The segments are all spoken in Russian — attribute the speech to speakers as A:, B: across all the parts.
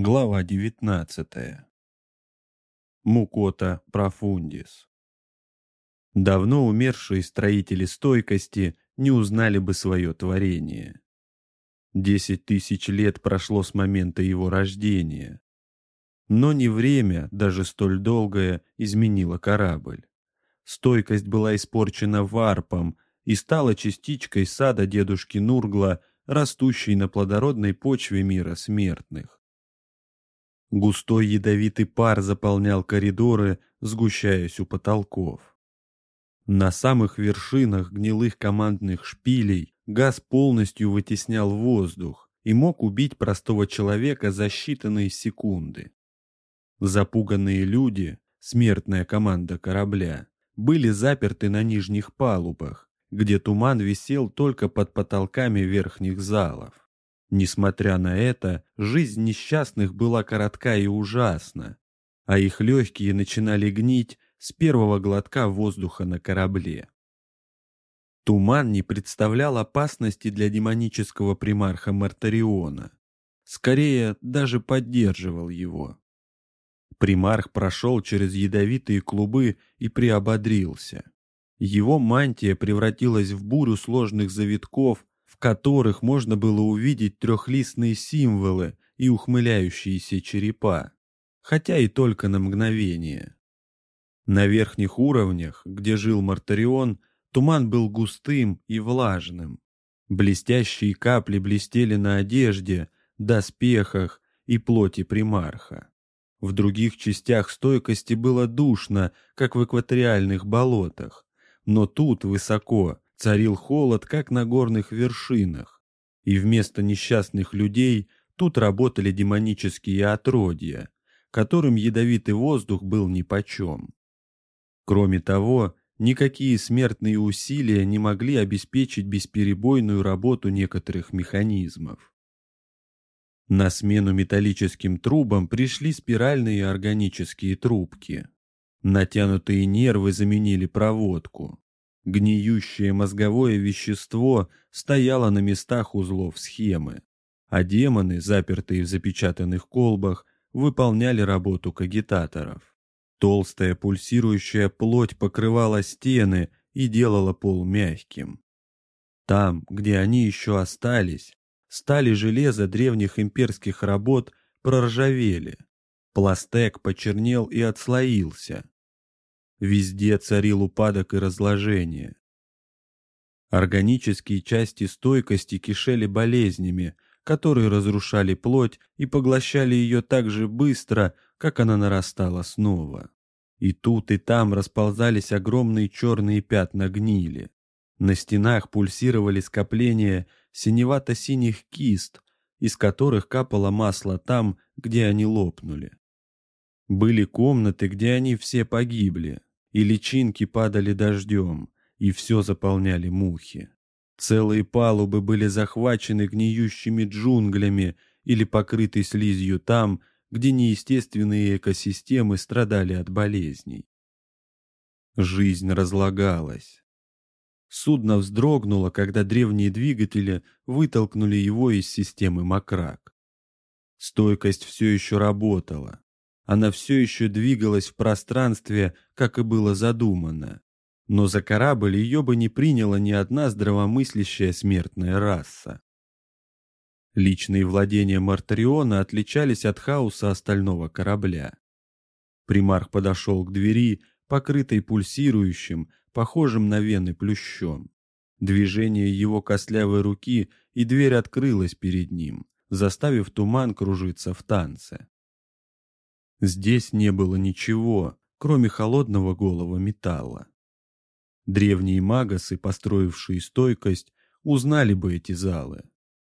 A: Глава 19. Мукота профундис. Давно умершие строители стойкости не узнали бы свое творение. Десять тысяч лет прошло с момента его рождения. Но не время, даже столь долгое, изменило корабль. Стойкость была испорчена варпом и стала частичкой сада дедушки Нургла, растущей на плодородной почве мира смертных. Густой ядовитый пар заполнял коридоры, сгущаясь у потолков. На самых вершинах гнилых командных шпилей газ полностью вытеснял воздух и мог убить простого человека за считанные секунды. Запуганные люди, смертная команда корабля, были заперты на нижних палубах, где туман висел только под потолками верхних залов. Несмотря на это, жизнь несчастных была коротка и ужасна, а их легкие начинали гнить с первого глотка воздуха на корабле. Туман не представлял опасности для демонического примарха Мартариона. Скорее, даже поддерживал его. Примарх прошел через ядовитые клубы и приободрился. Его мантия превратилась в бурю сложных завитков, которых можно было увидеть трехлистные символы и ухмыляющиеся черепа, хотя и только на мгновение. На верхних уровнях, где жил Мартарион, туман был густым и влажным. Блестящие капли блестели на одежде, доспехах и плоти примарха. В других частях стойкости было душно, как в экваториальных болотах, но тут, высоко, царил холод, как на горных вершинах, и вместо несчастных людей тут работали демонические отродья, которым ядовитый воздух был нипочем. Кроме того, никакие смертные усилия не могли обеспечить бесперебойную работу некоторых механизмов. На смену металлическим трубам пришли спиральные органические трубки. Натянутые нервы заменили проводку. Гниющее мозговое вещество стояло на местах узлов схемы, а демоны, запертые в запечатанных колбах, выполняли работу кагитаторов. Толстая пульсирующая плоть покрывала стены и делала пол мягким. Там, где они еще остались, Стали железа древних имперских работ проржавели. Пластек почернел и отслоился. Везде царил упадок и разложение. Органические части стойкости кишели болезнями, которые разрушали плоть и поглощали ее так же быстро, как она нарастала снова. И тут и там расползались огромные черные пятна гнили. На стенах пульсировали скопления синевато-синих кист, из которых капало масло там, где они лопнули. Были комнаты, где они все погибли, и личинки падали дождем, и все заполняли мухи. Целые палубы были захвачены гниющими джунглями или покрыты слизью там, где неестественные экосистемы страдали от болезней. Жизнь разлагалась. Судно вздрогнуло, когда древние двигатели вытолкнули его из системы Макрак. Стойкость все еще работала. Она все еще двигалась в пространстве, как и было задумано. Но за корабль ее бы не приняла ни одна здравомыслящая смертная раса. Личные владения Мартариона отличались от хаоса остального корабля. Примарх подошел к двери, покрытой пульсирующим, похожим на вены плющом. Движение его костлявой руки, и дверь открылась перед ним, заставив туман кружиться в танце. Здесь не было ничего, кроме холодного голого металла. Древние магасы, построившие стойкость, узнали бы эти залы.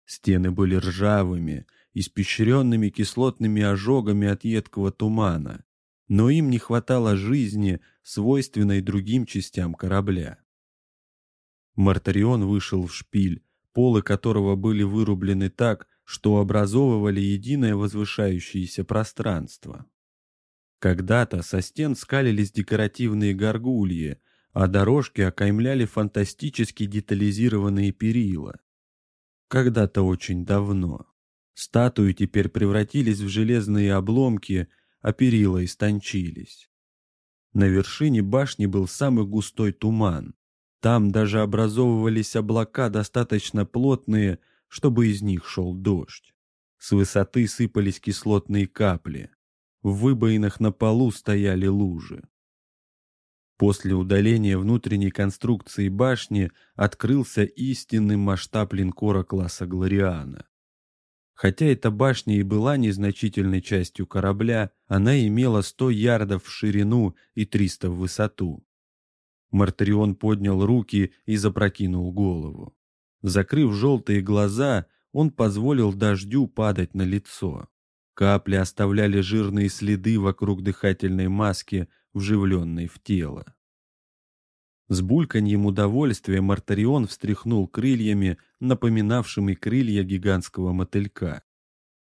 A: Стены были ржавыми, испещренными кислотными ожогами от едкого тумана, но им не хватало жизни, свойственной другим частям корабля. Мартарион вышел в шпиль, полы которого были вырублены так, что образовывали единое возвышающееся пространство. Когда-то со стен скалились декоративные горгульи, а дорожки окаймляли фантастически детализированные перила. Когда-то очень давно. Статуи теперь превратились в железные обломки, а перила истончились. На вершине башни был самый густой туман. Там даже образовывались облака достаточно плотные, чтобы из них шел дождь. С высоты сыпались кислотные капли. В выбоинах на полу стояли лужи. После удаления внутренней конструкции башни открылся истинный масштаб линкора класса «Глориана». Хотя эта башня и была незначительной частью корабля, она имела 100 ярдов в ширину и 300 в высоту. Мартарион поднял руки и запрокинул голову. Закрыв желтые глаза, он позволил дождю падать на лицо. Капли оставляли жирные следы вокруг дыхательной маски, вживленной в тело. С бульканьем удовольствия Мартарион встряхнул крыльями, напоминавшими крылья гигантского мотылька.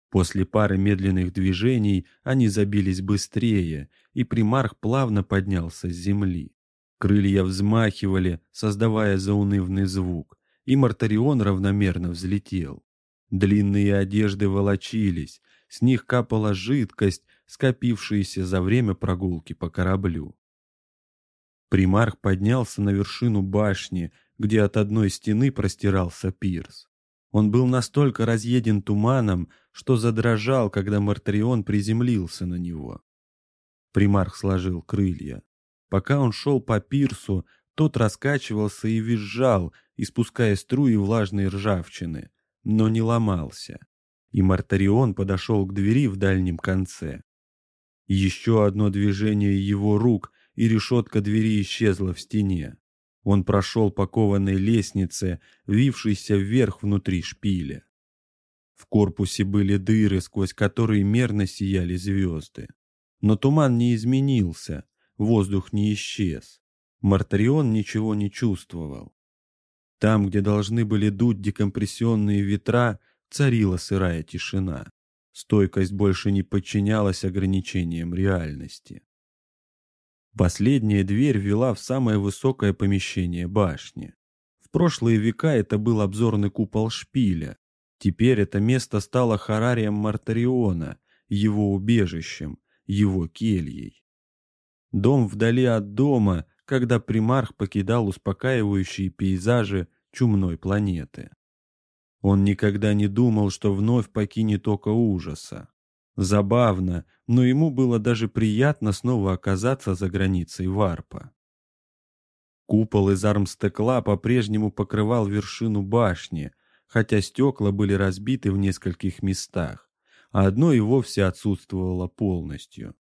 A: После пары медленных движений они забились быстрее, и примарх плавно поднялся с земли. Крылья взмахивали, создавая заунывный звук, и Мартарион равномерно взлетел. Длинные одежды волочились, с них капала жидкость, скопившаяся за время прогулки по кораблю. Примарх поднялся на вершину башни, где от одной стены простирался пирс. Он был настолько разъеден туманом, что задрожал, когда Мартарион приземлился на него. Примарх сложил крылья. Пока он шел по пирсу, тот раскачивался и визжал, испуская струи влажной ржавчины, но не ломался. И Мартарион подошел к двери в дальнем конце. Еще одно движение его рук, и решетка двери исчезла в стене. Он прошел по кованой лестнице, вившейся вверх внутри шпиля. В корпусе были дыры, сквозь которые мерно сияли звезды. Но туман не изменился, воздух не исчез. Мартарион ничего не чувствовал. Там, где должны были дуть декомпрессионные ветра, царила сырая тишина. Стойкость больше не подчинялась ограничениям реальности. Последняя дверь вела в самое высокое помещение башни. В прошлые века это был обзорный купол шпиля. Теперь это место стало хорарием Мартариона, его убежищем, его кельей. Дом вдали от дома, когда примарх покидал успокаивающие пейзажи чумной планеты. Он никогда не думал, что вновь покинет око ужаса. Забавно, но ему было даже приятно снова оказаться за границей варпа. Купол из армстекла по-прежнему покрывал вершину башни, хотя стекла были разбиты в нескольких местах, а одно и вовсе отсутствовало полностью.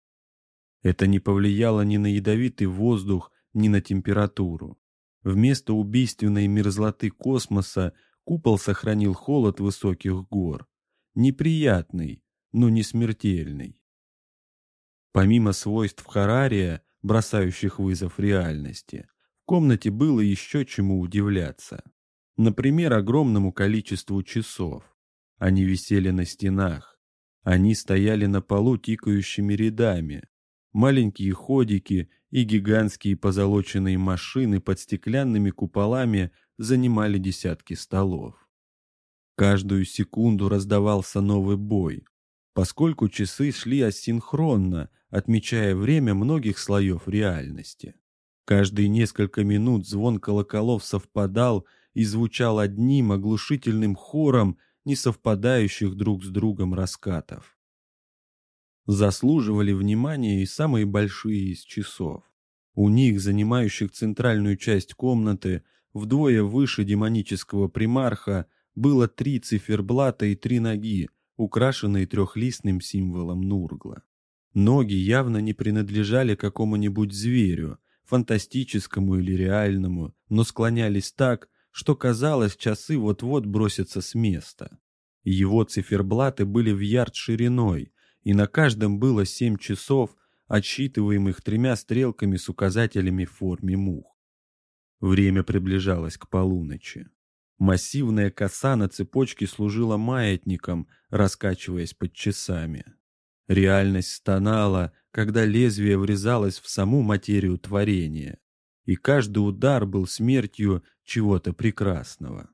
A: Это не повлияло ни на ядовитый воздух, ни на температуру. Вместо убийственной мерзлоты космоса купол сохранил холод высоких гор. Неприятный, но не смертельный. Помимо свойств Харария, бросающих вызов реальности, в комнате было еще чему удивляться. Например, огромному количеству часов. Они висели на стенах. Они стояли на полу тикающими рядами. Маленькие ходики и гигантские позолоченные машины под стеклянными куполами занимали десятки столов. Каждую секунду раздавался новый бой, поскольку часы шли асинхронно, отмечая время многих слоев реальности. Каждые несколько минут звон колоколов совпадал и звучал одним оглушительным хором не совпадающих друг с другом раскатов. Заслуживали внимания и самые большие из часов. У них, занимающих центральную часть комнаты, вдвое выше демонического примарха, было три циферблата и три ноги, украшенные трехлистным символом Нургла. Ноги явно не принадлежали какому-нибудь зверю, фантастическому или реальному, но склонялись так, что казалось, часы вот-вот бросятся с места. Его циферблаты были в ярд шириной, и на каждом было семь часов, отсчитываемых тремя стрелками с указателями в форме мух. Время приближалось к полуночи. Массивная коса на цепочке служила маятником, раскачиваясь под часами. Реальность стонала, когда лезвие врезалось в саму материю творения, и каждый удар был смертью чего-то прекрасного.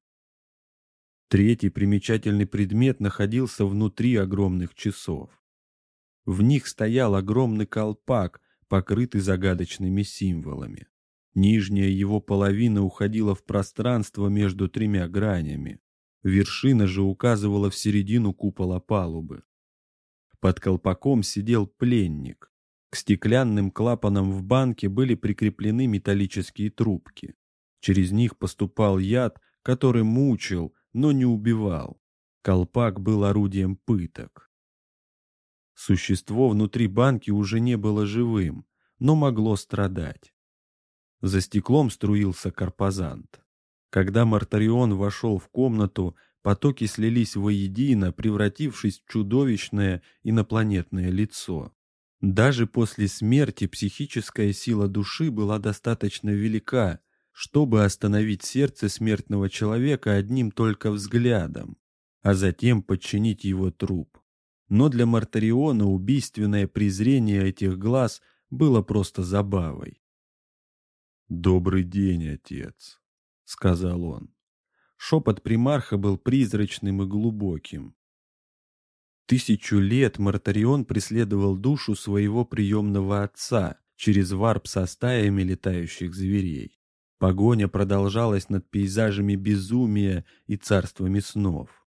A: Третий примечательный предмет находился внутри огромных часов. В них стоял огромный колпак, покрытый загадочными символами. Нижняя его половина уходила в пространство между тремя гранями. Вершина же указывала в середину купола палубы. Под колпаком сидел пленник. К стеклянным клапанам в банке были прикреплены металлические трубки. Через них поступал яд, который мучил, но не убивал. Колпак был орудием пыток. Существо внутри банки уже не было живым, но могло страдать. За стеклом струился карпазант. Когда Мартарион вошел в комнату, потоки слились воедино, превратившись в чудовищное инопланетное лицо. Даже после смерти психическая сила души была достаточно велика, чтобы остановить сердце смертного человека одним только взглядом, а затем подчинить его труп. Но для Мартариона убийственное презрение этих глаз было просто забавой. «Добрый день, отец», — сказал он. Шепот примарха был призрачным и глубоким. Тысячу лет Мартарион преследовал душу своего приемного отца через варп со стаями летающих зверей. Погоня продолжалась над пейзажами безумия и царствами снов.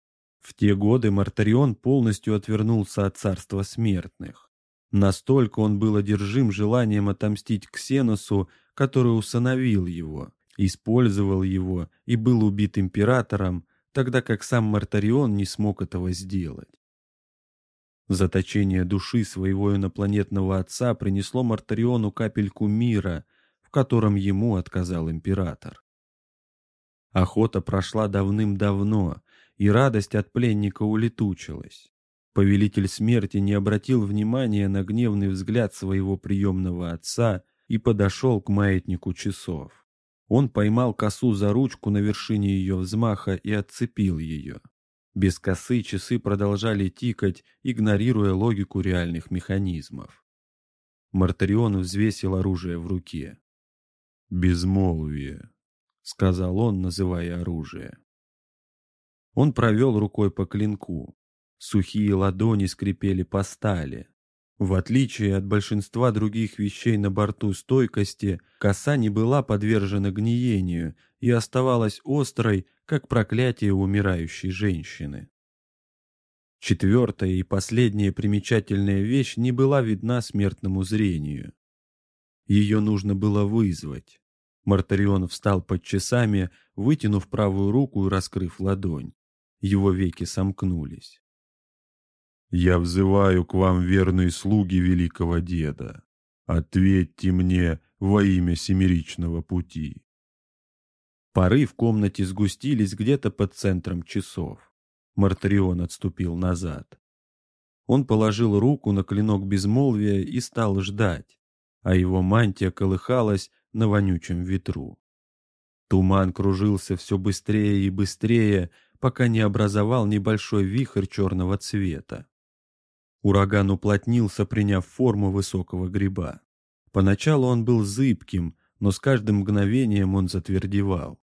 A: В те годы Мартарион полностью отвернулся от царства смертных. Настолько он был одержим желанием отомстить Ксеносу, который усыновил его, использовал его и был убит императором, тогда как сам Мартарион не смог этого сделать. Заточение души своего инопланетного отца принесло Мартариону капельку мира, в котором ему отказал император. Охота прошла давным-давно, и радость от пленника улетучилась. Повелитель смерти не обратил внимания на гневный взгляд своего приемного отца и подошел к маятнику часов. Он поймал косу за ручку на вершине ее взмаха и отцепил ее. Без косы часы продолжали тикать, игнорируя логику реальных механизмов. Мартарион взвесил оружие в руке. «Безмолвие», — сказал он, называя оружие. Он провел рукой по клинку. Сухие ладони скрипели по стали. В отличие от большинства других вещей на борту стойкости, коса не была подвержена гниению и оставалась острой, как проклятие умирающей женщины. Четвертая и последняя примечательная вещь не была видна смертному зрению. Ее нужно было вызвать. Мартарион встал под часами, вытянув правую руку и раскрыв ладонь. Его веки сомкнулись. Я взываю к вам, верные слуги великого деда. Ответьте мне во имя семеричного пути. Пары в комнате сгустились где-то под центром часов. Мартарион отступил назад. Он положил руку на клинок безмолвия и стал ждать, а его мантия колыхалась на вонючем ветру. Туман кружился все быстрее и быстрее, пока не образовал небольшой вихрь черного цвета. Ураган уплотнился, приняв форму высокого гриба. Поначалу он был зыбким, но с каждым мгновением он затвердевал.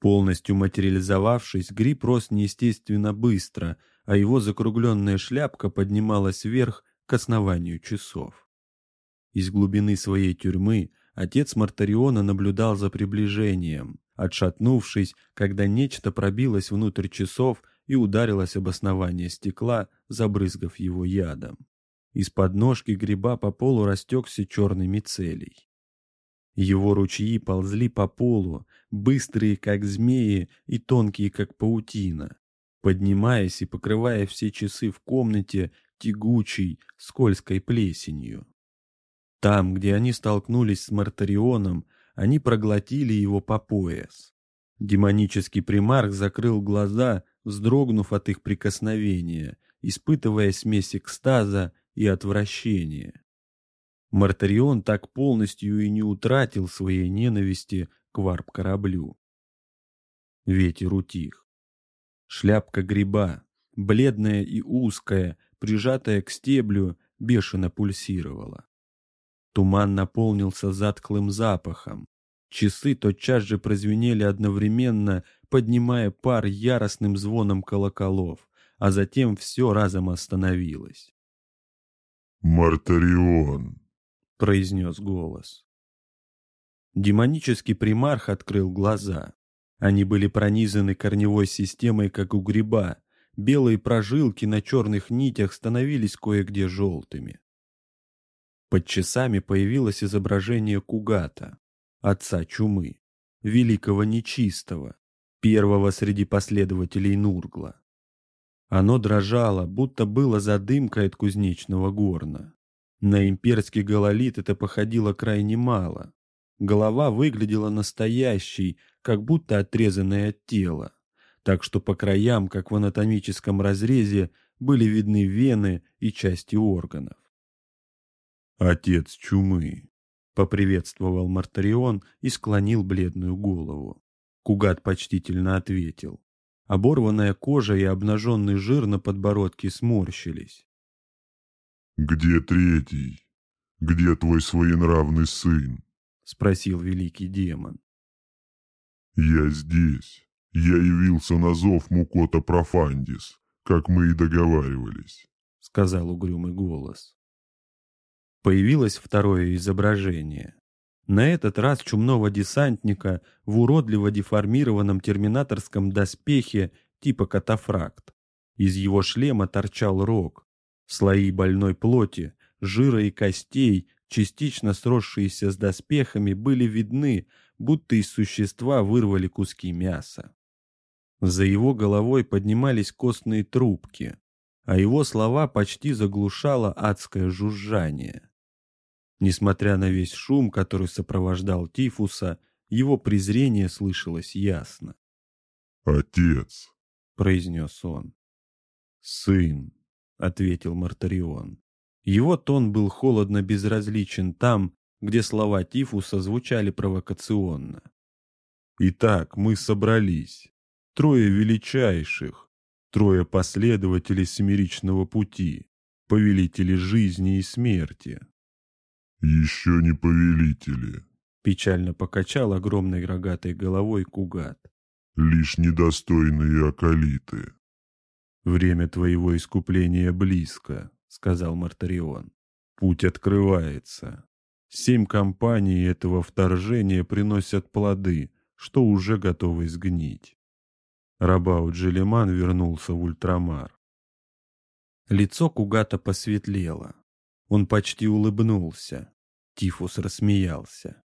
A: Полностью материализовавшись, гриб рос неестественно быстро, а его закругленная шляпка поднималась вверх к основанию часов. Из глубины своей тюрьмы отец Мартариона наблюдал за приближением, отшатнувшись, когда нечто пробилось внутрь часов и ударилась об основание стекла, забрызгав его ядом. Из подножки гриба по полу растекся черный мицелий. Его ручьи ползли по полу, быстрые, как змеи, и тонкие, как паутина, поднимаясь и покрывая все часы в комнате тягучей, скользкой плесенью. Там, где они столкнулись с Мартарионом, они проглотили его по пояс. Демонический примарх закрыл глаза, вздрогнув от их прикосновения, испытывая смесь экстаза и отвращения. Мартарион так полностью и не утратил своей ненависти к варп-кораблю. Ветер утих. Шляпка гриба, бледная и узкая, прижатая к стеблю, бешено пульсировала. Туман наполнился затклым запахом. Часы тотчас же прозвенели одновременно, поднимая пар яростным звоном колоколов, а затем все разом остановилось.
B: «Мартарион», —
A: произнес голос. Демонический примарх открыл глаза. Они были пронизаны корневой системой, как у гриба. Белые прожилки на черных нитях становились кое-где желтыми. Под часами появилось изображение Кугата, отца чумы, великого нечистого, первого среди последователей Нургла. Оно дрожало, будто было задымкой от кузнечного горна. На имперский гололит это походило крайне мало. Голова выглядела настоящей, как будто отрезанная от тела, так что по краям, как в анатомическом разрезе, были видны вены и части органов.
B: «Отец чумы», —
A: поприветствовал Мартарион и склонил бледную голову. Кугат почтительно ответил. Оборванная кожа и обнаженный жир на подбородке сморщились.
B: «Где третий? Где твой своенравный сын?»
A: — спросил великий демон.
B: «Я здесь. Я явился на зов Мукота Профандис, как мы и договаривались», —
A: сказал угрюмый голос. Появилось второе изображение. На этот раз чумного десантника в уродливо деформированном терминаторском доспехе типа катафракт. Из его шлема торчал рог. Слои больной плоти, жира и костей, частично сросшиеся с доспехами, были видны, будто из существа вырвали куски мяса. За его головой поднимались костные трубки, а его слова почти заглушало адское жужжание. Несмотря на весь шум, который сопровождал Тифуса, его презрение слышалось ясно.
B: «Отец», —
A: произнес он. «Сын», — ответил Мартарион. Его тон был холодно безразличен там, где слова Тифуса звучали провокационно.
B: «Итак, мы собрались. Трое величайших, трое последователей семеричного пути, повелители жизни и смерти, «Еще не повелители», —
A: печально покачал огромной рогатой головой Кугат.
B: «Лишь недостойные околиты».
A: «Время твоего искупления близко», — сказал Мартарион. «Путь открывается. Семь компаний этого вторжения приносят плоды, что уже готовы сгнить». Рабаут Джелеман вернулся в ультрамар. Лицо Кугата посветлело. Он почти улыбнулся. Тифус рассмеялся.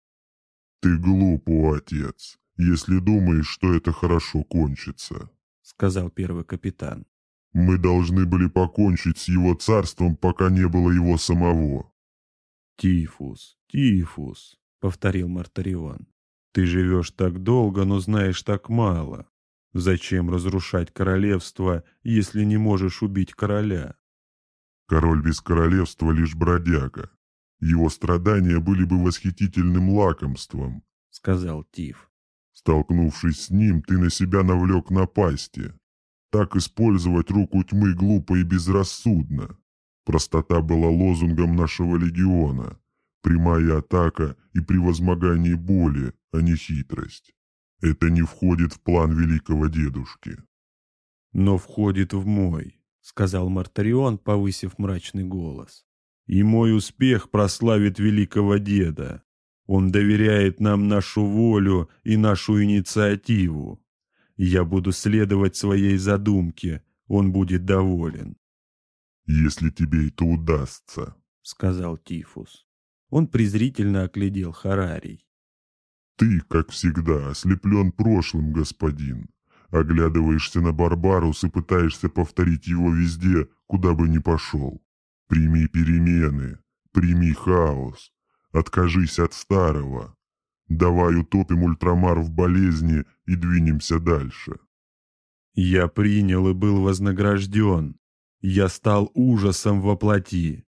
B: «Ты глуп, отец, если думаешь, что это хорошо кончится», —
A: сказал первый капитан.
B: «Мы должны были покончить с его царством, пока не было его самого».
A: «Тифус, Тифус», — повторил Мартарион. «Ты живешь так долго, но знаешь так мало. Зачем разрушать королевство, если не можешь убить короля?»
B: Король без королевства лишь бродяга. Его страдания были бы восхитительным лакомством, —
A: сказал Тиф.
B: Столкнувшись с ним, ты на себя навлек напасти. Так использовать руку тьмы глупо и безрассудно. Простота была лозунгом нашего легиона. Прямая атака и превозмогание боли, а не хитрость. Это не входит в план великого дедушки.
A: Но входит в мой. — сказал Мартарион, повысив мрачный голос. «И мой успех прославит великого деда. Он доверяет нам нашу волю и нашу инициативу. Я буду следовать своей задумке, он будет доволен».
B: «Если тебе это удастся», —
A: сказал Тифус. Он презрительно оглядел Харарий.
B: «Ты, как всегда, ослеплен прошлым, господин. Оглядываешься на Барбарус и пытаешься повторить его везде, куда бы ни пошел. Прими перемены, прими хаос, откажись от старого. Давай утопим ультрамар в болезни и двинемся дальше.
A: Я принял и был вознагражден. Я стал ужасом во плоти.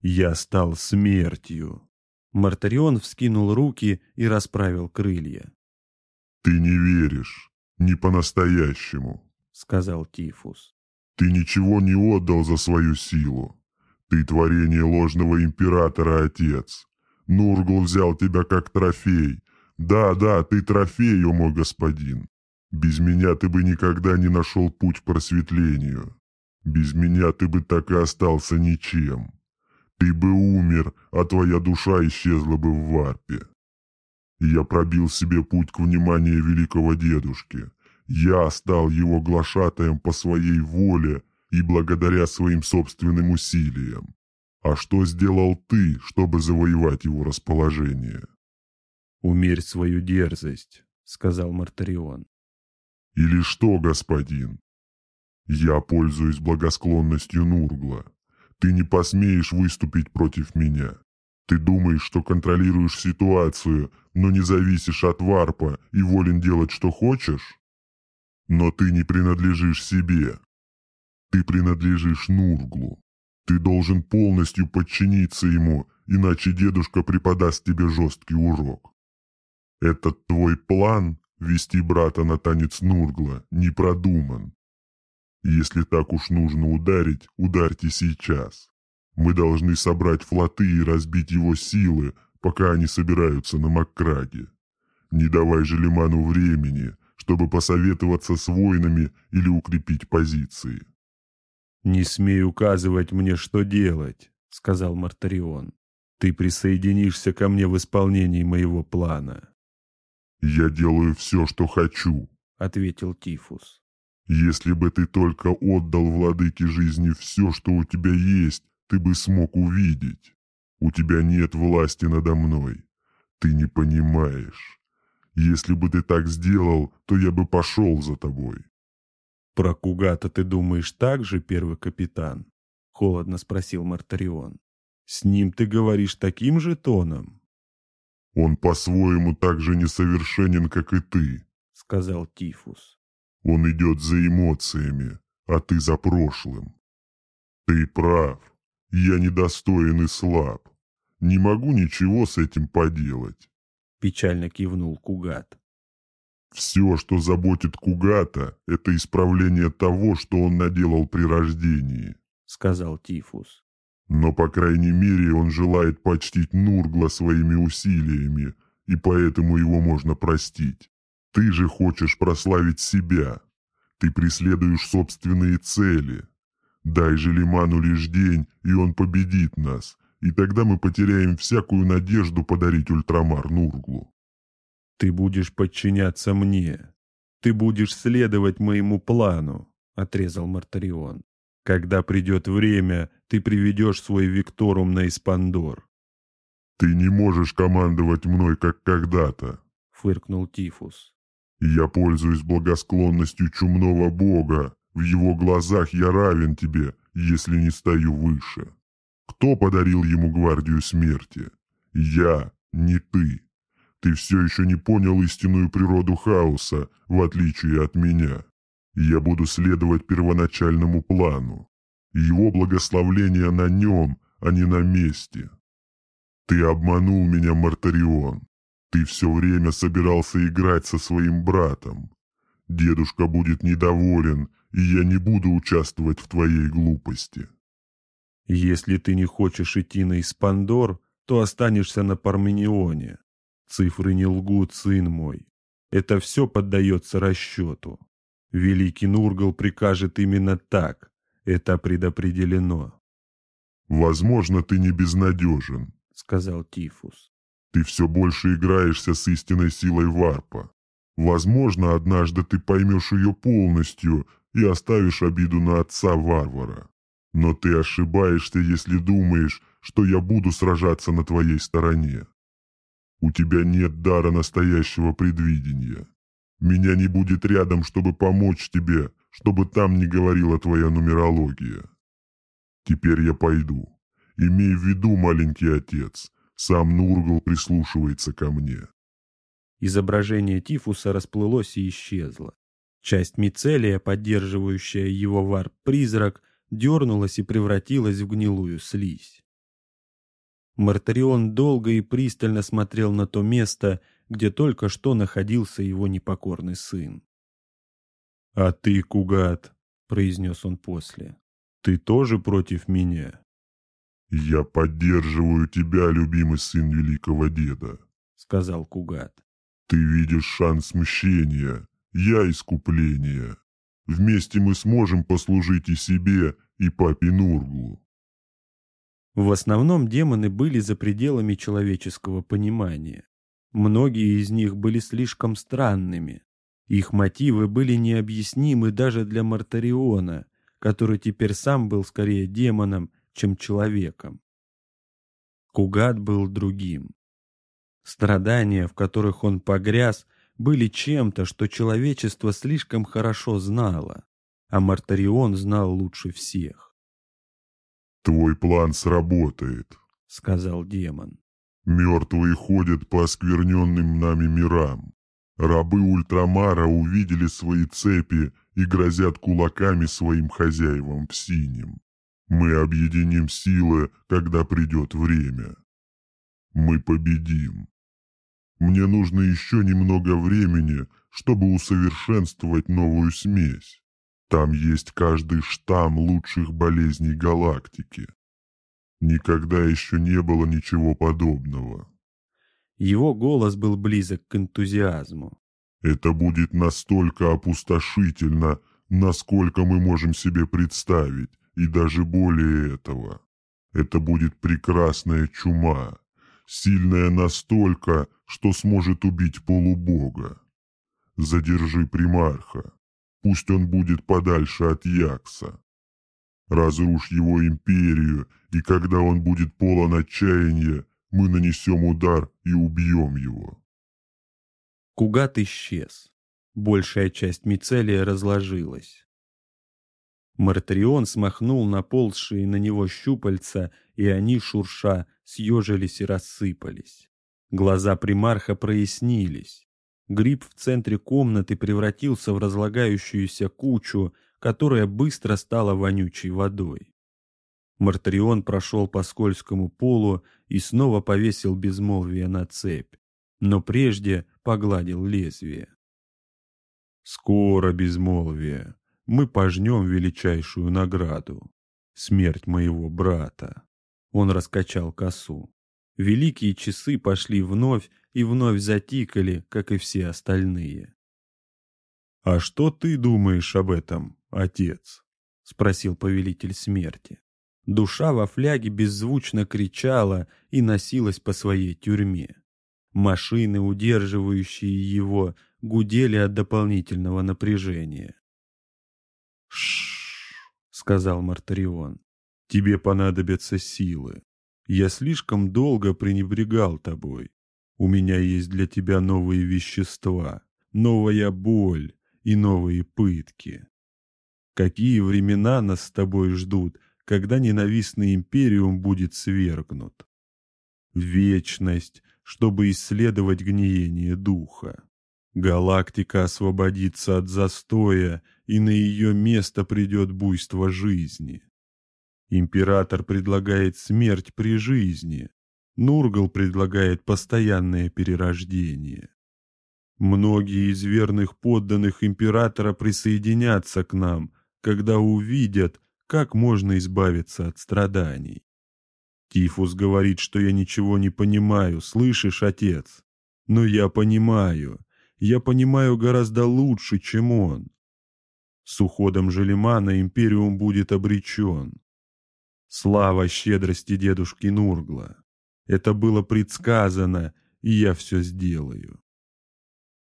A: Я стал смертью. Мартарион вскинул руки и расправил крылья.
B: Ты не веришь. «Не по-настоящему», —
A: сказал Тифус.
B: «Ты ничего не отдал за свою силу. Ты творение ложного императора, отец. Нургл взял тебя как трофей, Да, да, ты трофей, о мой господин. Без меня ты бы никогда не нашел путь к просветлению. Без меня ты бы так и остался ничем. Ты бы умер, а твоя душа исчезла бы в варпе. И я пробил себе путь к вниманию великого дедушки. Я стал его глашатаем по своей воле и благодаря своим собственным усилиям. А что сделал ты, чтобы завоевать его расположение?
A: «Умерь свою дерзость», — сказал Мартарион.
B: «Или что, господин? Я пользуюсь благосклонностью Нургла. Ты не посмеешь выступить против меня. Ты думаешь, что контролируешь ситуацию, но не зависишь от варпа и волен делать, что хочешь? Но ты не принадлежишь себе. Ты принадлежишь Нурглу. Ты должен полностью подчиниться ему, иначе дедушка преподаст тебе жесткий урок. Этот твой план вести брата на танец Нургла не продуман. Если так уж нужно ударить, ударьте сейчас. Мы должны собрать флоты и разбить его силы, пока они собираются на Маккраге. Не давай Желеману времени, чтобы посоветоваться с воинами или укрепить позиции.
A: «Не смей указывать мне, что делать», — сказал Мартарион. «Ты присоединишься ко мне в исполнении моего плана».
B: «Я делаю все, что хочу», —
A: ответил Тифус.
B: «Если бы ты только отдал владыке жизни все, что у тебя есть, ты бы смог увидеть. У тебя нет власти надо мной. Ты не понимаешь. Если бы ты так сделал, то я бы пошел за тобой.
A: «Про Кугата ты думаешь так же, первый капитан?» — холодно спросил Мартарион. «С ним ты говоришь таким же тоном?»
B: «Он по-своему так же несовершенен, как и ты», —
A: сказал Тифус.
B: «Он идет за эмоциями, а ты за прошлым. Ты прав. Я недостоин и слаб. Не могу ничего с этим поделать», —
A: печально кивнул Кугат.
B: Все, что заботит Кугата, это исправление того, что он наделал при рождении,
A: сказал Тифус.
B: Но, по крайней мере, он желает почтить Нургла своими усилиями, и поэтому его можно простить. Ты же хочешь прославить себя. Ты преследуешь собственные цели. Дай же Лиману лишь день, и он победит нас, и тогда мы потеряем всякую надежду подарить ультрамар Нурглу.
A: «Ты будешь подчиняться мне. Ты будешь следовать моему плану», — отрезал Мартарион. «Когда придет время, ты приведешь свой Викторум на Испандор».
B: «Ты не можешь командовать мной, как когда-то», —
A: фыркнул Тифус.
B: «Я пользуюсь благосклонностью чумного бога. В его глазах я равен тебе, если не стою выше. Кто подарил ему гвардию смерти? Я, не ты. Ты все еще не понял истинную природу хаоса, в отличие от меня. Я буду следовать первоначальному плану. Его благословление на нем, а не на месте. Ты обманул меня, Мартарион. Ты все время собирался играть со своим братом. Дедушка будет недоволен, и я не буду участвовать в твоей глупости.
A: Если ты не хочешь идти на Испандор, то останешься на Парменионе. Цифры не лгут, сын мой. Это все поддается расчету. Великий Нургал прикажет именно так. Это предопределено.
B: «Возможно, ты не безнадежен», —
A: сказал Тифус.
B: «Ты все больше играешься с истинной силой варпа. Возможно, однажды ты поймешь ее полностью и оставишь обиду на отца-варвара. Но ты ошибаешься, если думаешь, что я буду сражаться на твоей стороне. У тебя нет дара настоящего предвидения. Меня не будет рядом, чтобы помочь тебе, чтобы там не говорила твоя нумерология. Теперь я пойду. Имей в виду, маленький отец, сам Нургал прислушивается ко мне.
A: Изображение Тифуса расплылось и исчезло. Часть мицелия, поддерживающая его варп-призрак, дернулась и превратилась в гнилую слизь. Мартарион долго и пристально смотрел на то место, где только что находился его непокорный сын. «А ты, Кугат», — произнес он после, — «ты тоже против меня?»
B: «Я поддерживаю тебя, любимый сын великого деда», —
A: сказал Кугат.
B: Ты видишь шанс мщения, я искупление. Вместе мы сможем послужить и себе, и папе Нурглу.
A: В основном демоны были за пределами человеческого понимания. Многие из них были слишком странными. Их мотивы были необъяснимы даже для Мартариона, который теперь сам был скорее демоном, чем человеком. Кугат был другим. Страдания, в которых он погряз, были чем-то, что человечество слишком хорошо знало, а Мартарион знал лучше всех.
B: «Твой план сработает», —
A: сказал демон.
B: «Мертвые ходят по оскверненным нами мирам. Рабы Ультрамара увидели свои цепи и грозят кулаками своим хозяевам в синем. Мы объединим силы, когда придет время. Мы победим. Мне нужно еще немного времени, чтобы усовершенствовать новую смесь. Там есть каждый штамм лучших болезней галактики. Никогда еще не было ничего подобного.
A: Его голос был близок к энтузиазму.
B: Это будет настолько опустошительно, насколько мы можем себе представить, и даже более этого. Это будет прекрасная чума, сильная настолько, что сможет убить полубога. Задержи примарха, пусть он будет подальше от Якса. Разрушь его империю, и когда он будет полон отчаяния, мы нанесем удар и убьем его.
A: Кугат исчез. Большая часть мицелия разложилась. Мартарион смахнул наползшие на него щупальца, и они, шурша, съежились и рассыпались. Глаза примарха прояснились. Гриб в центре комнаты превратился в разлагающуюся кучу, которая быстро стала вонючей водой. Мартарион прошел по скользкому полу и снова повесил безмолвие на цепь, но прежде погладил лезвие. «Скоро безмолвие. Мы пожнем величайшую награду. Смерть моего брата». Он раскачал косу. Великие часы пошли вновь и вновь затикали, как и все остальные. «А что ты думаешь об этом, отец?» — спросил повелитель смерти. Душа во фляге беззвучно кричала и носилась по своей тюрьме. Машины, удерживающие его, гудели от дополнительного напряжения. «Ш-ш-ш», сказал Мартарион, — «тебе понадобятся силы. Я слишком долго пренебрегал тобой. У меня есть для тебя новые вещества, новая боль и новые пытки. Какие времена нас с тобой ждут, когда ненавистный империум будет свергнут. Вечность, чтобы исследовать гниение духа. Галактика освободится от застоя, и на ее место придет буйство жизни. Император предлагает смерть при жизни. Нургал предлагает постоянное перерождение. Многие из верных подданных императора присоединятся к нам, когда увидят, как можно избавиться от страданий. Тифус говорит, что я ничего не понимаю, слышишь, отец? Но я понимаю, я понимаю гораздо лучше, чем он. С уходом Желемана Империум будет обречен. Слава щедрости дедушки Нургла. Это было предсказано, и я все сделаю.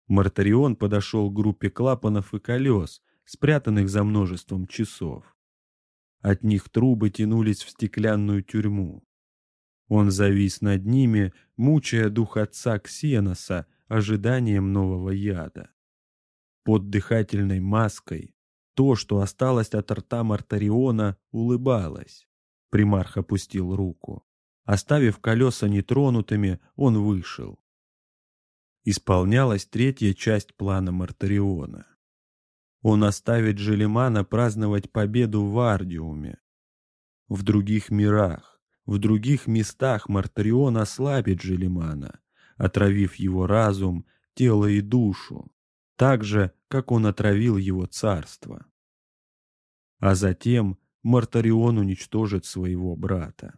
A: Мартарион подошел к группе клапанов и колес, спрятанных за множеством часов. От них трубы тянулись в стеклянную тюрьму. Он завис над ними, мучая дух отца Ксеноса ожиданием нового яда. Под дыхательной маской то, что осталось от рта Мартариона, улыбалось. Примарх опустил руку. Оставив колеса нетронутыми, он вышел. Исполнялась третья часть плана Мартариона. Он оставит Желемана праздновать победу в Ардиуме. В других мирах, в других местах Мартарион ослабит Желемана, отравив его разум, тело и душу, так же, как он отравил его царство. А затем Мартарион уничтожит своего брата.